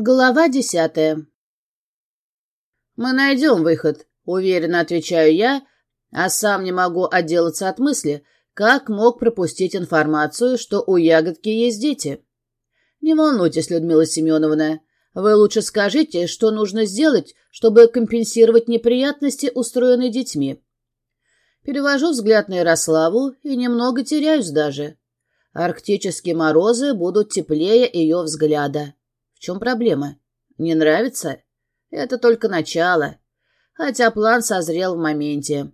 Глава десятая. «Мы найдем выход», — уверенно отвечаю я, а сам не могу отделаться от мысли, как мог пропустить информацию, что у ягодки есть дети. «Не волнуйтесь, Людмила Семеновна, вы лучше скажите, что нужно сделать, чтобы компенсировать неприятности, устроенные детьми». Перевожу взгляд на Ярославу и немного теряюсь даже. Арктические морозы будут теплее ее взгляда. В чем проблема? Не нравится? Это только начало. Хотя план созрел в моменте.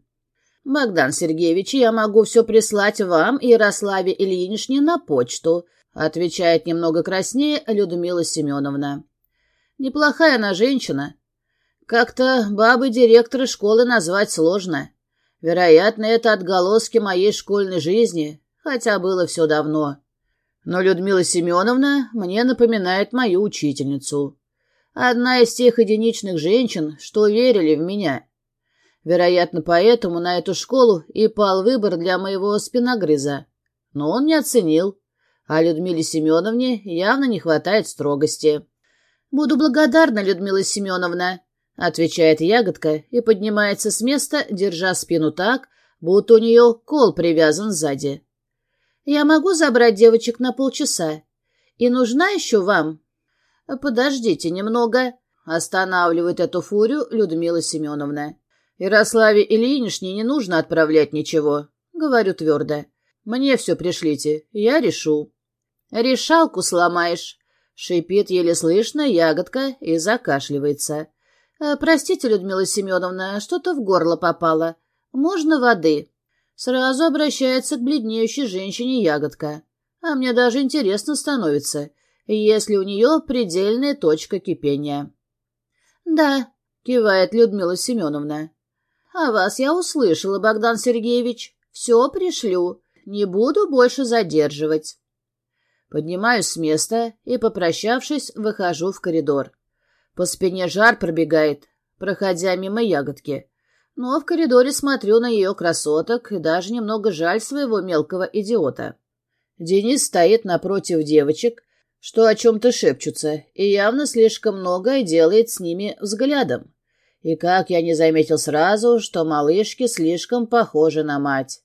Богдан Сергеевич, я могу все прислать вам Ярославе Ильиничне на почту, отвечает немного краснее Людмила Семеновна. Неплохая она женщина. Как-то бабы директора школы назвать сложно. Вероятно, это отголоски моей школьной жизни, хотя было все давно. Но Людмила Семеновна мне напоминает мою учительницу. Одна из тех единичных женщин, что верили в меня. Вероятно, поэтому на эту школу и пал выбор для моего спиногрыза. Но он не оценил. А Людмиле Семеновне явно не хватает строгости. «Буду благодарна, Людмила Семеновна», — отвечает ягодка и поднимается с места, держа спину так, будто у нее кол привязан сзади. Я могу забрать девочек на полчаса. И нужна еще вам? Подождите немного. Останавливает эту фурию Людмила Семеновна. Ярославе Ильинишне не нужно отправлять ничего. Говорю твердо. Мне все пришлите, я решу. Решалку сломаешь. Шипит еле слышно ягодка и закашливается. «Простите, Людмила Семеновна, что-то в горло попало. Можно воды?» Сразу обращается к бледнеющей женщине ягодка. А мне даже интересно становится, если у нее предельная точка кипения. «Да», — кивает Людмила Семеновна. «А вас я услышала, Богдан Сергеевич. Все пришлю. Не буду больше задерживать». Поднимаюсь с места и, попрощавшись, выхожу в коридор. По спине жар пробегает, проходя мимо ягодки но в коридоре смотрю на ее красоток и даже немного жаль своего мелкого идиота. Денис стоит напротив девочек, что о чем-то шепчутся, и явно слишком многое делает с ними взглядом. И как я не заметил сразу, что малышки слишком похожи на мать.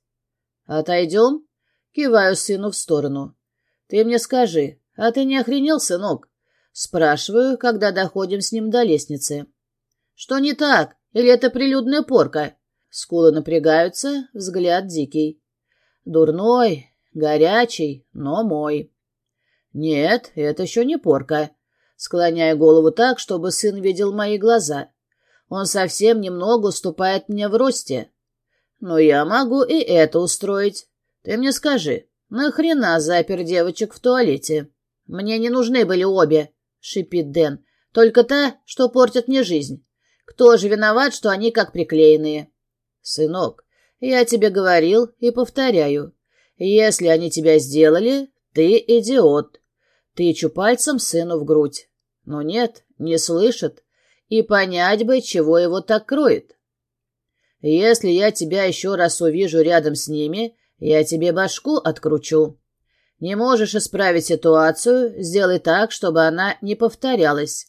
«Отойдем?» — киваю сыну в сторону. «Ты мне скажи, а ты не охренел, сынок?» Спрашиваю, когда доходим с ним до лестницы. «Что не так?» Или это прилюдная порка? Скулы напрягаются, взгляд дикий. Дурной, горячий, но мой. Нет, это еще не порка. Склоняя голову так, чтобы сын видел мои глаза. Он совсем немного уступает мне в росте. Но я могу и это устроить. Ты мне скажи, нахрена запер девочек в туалете? Мне не нужны были обе, шипит Дэн. Только та, что портит мне жизнь. Кто же виноват, что они как приклеенные? Сынок, я тебе говорил и повторяю. Если они тебя сделали, ты идиот. Тычу пальцем сыну в грудь. Но нет, не слышит. И понять бы, чего его так кроет. Если я тебя еще раз увижу рядом с ними, я тебе башку откручу. Не можешь исправить ситуацию, сделай так, чтобы она не повторялась.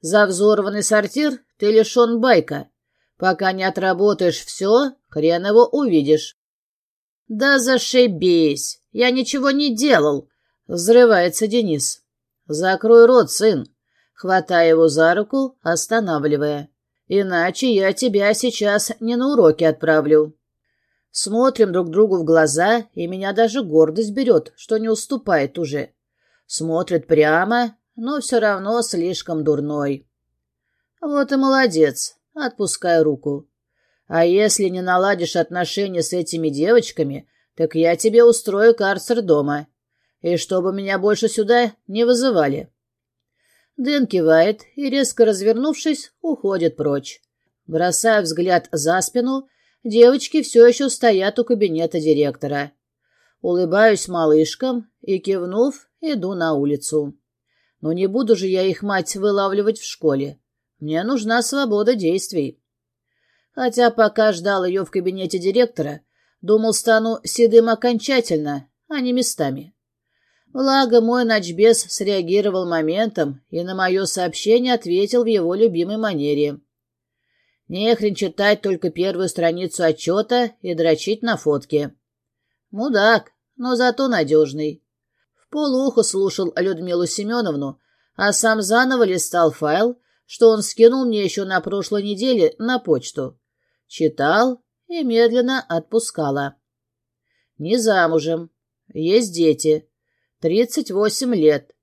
За взорванный сортир ты лишен байка. Пока не отработаешь все, хрен его увидишь. — Да зашибись! Я ничего не делал! — взрывается Денис. — Закрой рот, сын, хватая его за руку, останавливая. Иначе я тебя сейчас не на уроки отправлю. Смотрим друг другу в глаза, и меня даже гордость берет, что не уступает уже. Смотрит прямо, но все равно слишком дурной. Вот и молодец, отпускай руку. А если не наладишь отношения с этими девочками, так я тебе устрою карцер дома. И чтобы меня больше сюда не вызывали. Дэн кивает и, резко развернувшись, уходит прочь. Бросая взгляд за спину, девочки все еще стоят у кабинета директора. Улыбаюсь малышкам и, кивнув, иду на улицу. Но не буду же я их мать вылавливать в школе. Мне нужна свобода действий. Хотя пока ждал ее в кабинете директора, думал, стану седым окончательно, а не местами. Благо, мой ночбес среагировал моментом и на мое сообщение ответил в его любимой манере. Нехрен читать только первую страницу отчета и дрочить на фотке. Мудак, но зато надежный. В полуху слушал Людмилу Семеновну, а сам заново листал файл, что он скинул мне еще на прошлой неделе на почту. Читал и медленно отпускала. Не замужем. Есть дети. 38 лет.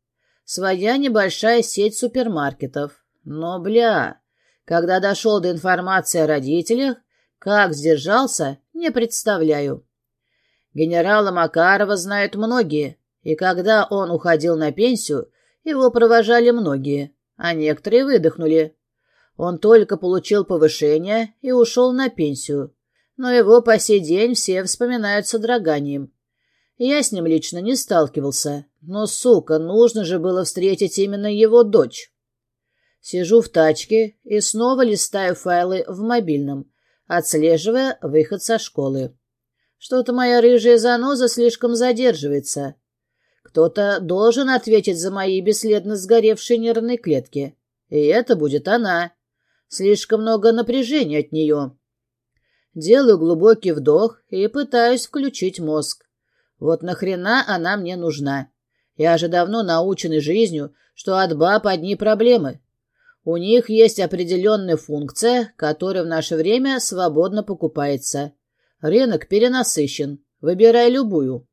Своя небольшая сеть супермаркетов. Но, бля, когда дошел до информации о родителях, как сдержался, не представляю. Генерала Макарова знают многие, и когда он уходил на пенсию, его провожали многие, а некоторые выдохнули. Он только получил повышение и ушел на пенсию, но его по сей день все вспоминают с одраганием. Я с ним лично не сталкивался, но, сука, нужно же было встретить именно его дочь. Сижу в тачке и снова листаю файлы в мобильном, отслеживая выход со школы. Что-то моя рыжая заноза слишком задерживается. Кто-то должен ответить за мои бесследно сгоревшие нервные клетки. И это будет она. Слишком много напряжения от нее. Делаю глубокий вдох и пытаюсь включить мозг. Вот нахрена она мне нужна? Я же давно научен жизнью, что от баб одни проблемы. У них есть определенная функция, которая в наше время свободно покупается. Рынок перенасыщен. Выбирай любую.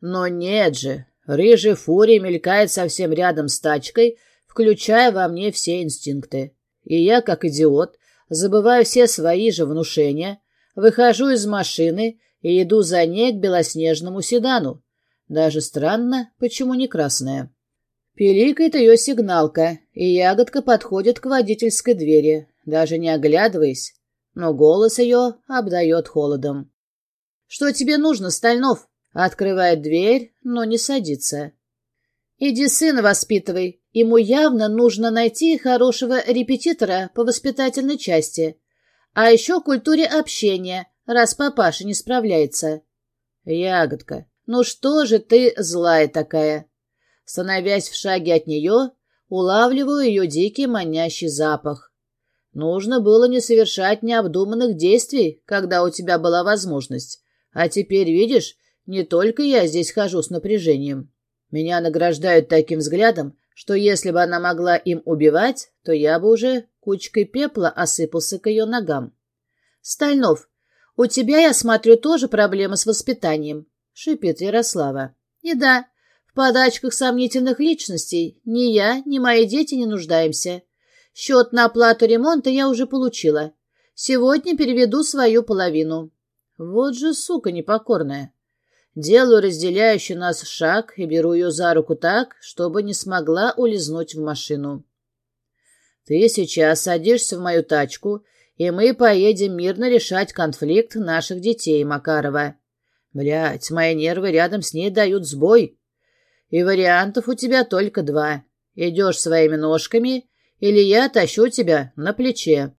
Но нет же. Рыжий фурий мелькает совсем рядом с тачкой, включая во мне все инстинкты. И я, как идиот, забываю все свои же внушения, выхожу из машины и иду за ней к белоснежному седану. Даже странно, почему не красная. Пиликает ее сигналка, и ягодка подходит к водительской двери, даже не оглядываясь, но голос ее обдает холодом. «Что тебе нужно, Стальнов?» Открывает дверь, но не садится. «Иди сына воспитывай. Ему явно нужно найти хорошего репетитора по воспитательной части. А еще культуре общения, раз папаша не справляется». «Ягодка, ну что же ты злая такая?» Становясь в шаге от нее, улавливаю ее дикий манящий запах. Нужно было не совершать необдуманных действий, когда у тебя была возможность. А теперь, видишь, не только я здесь хожу с напряжением. Меня награждают таким взглядом, что если бы она могла им убивать, то я бы уже кучкой пепла осыпался к ее ногам. «Стальнов, у тебя, я смотрю, тоже проблемы с воспитанием», — шипит Ярослава. «И да, в подачках сомнительных личностей ни я, ни мои дети не нуждаемся. Счет на оплату ремонта я уже получила. Сегодня переведу свою половину. Вот же сука непокорная. Делаю разделяющий нас шаг и беру ее за руку так, чтобы не смогла улизнуть в машину. Ты сейчас садишься в мою тачку, и мы поедем мирно решать конфликт наших детей, Макарова. Блядь, мои нервы рядом с ней дают сбой. И вариантов у тебя только два. Идешь своими ножками, или я тащу тебя на плече.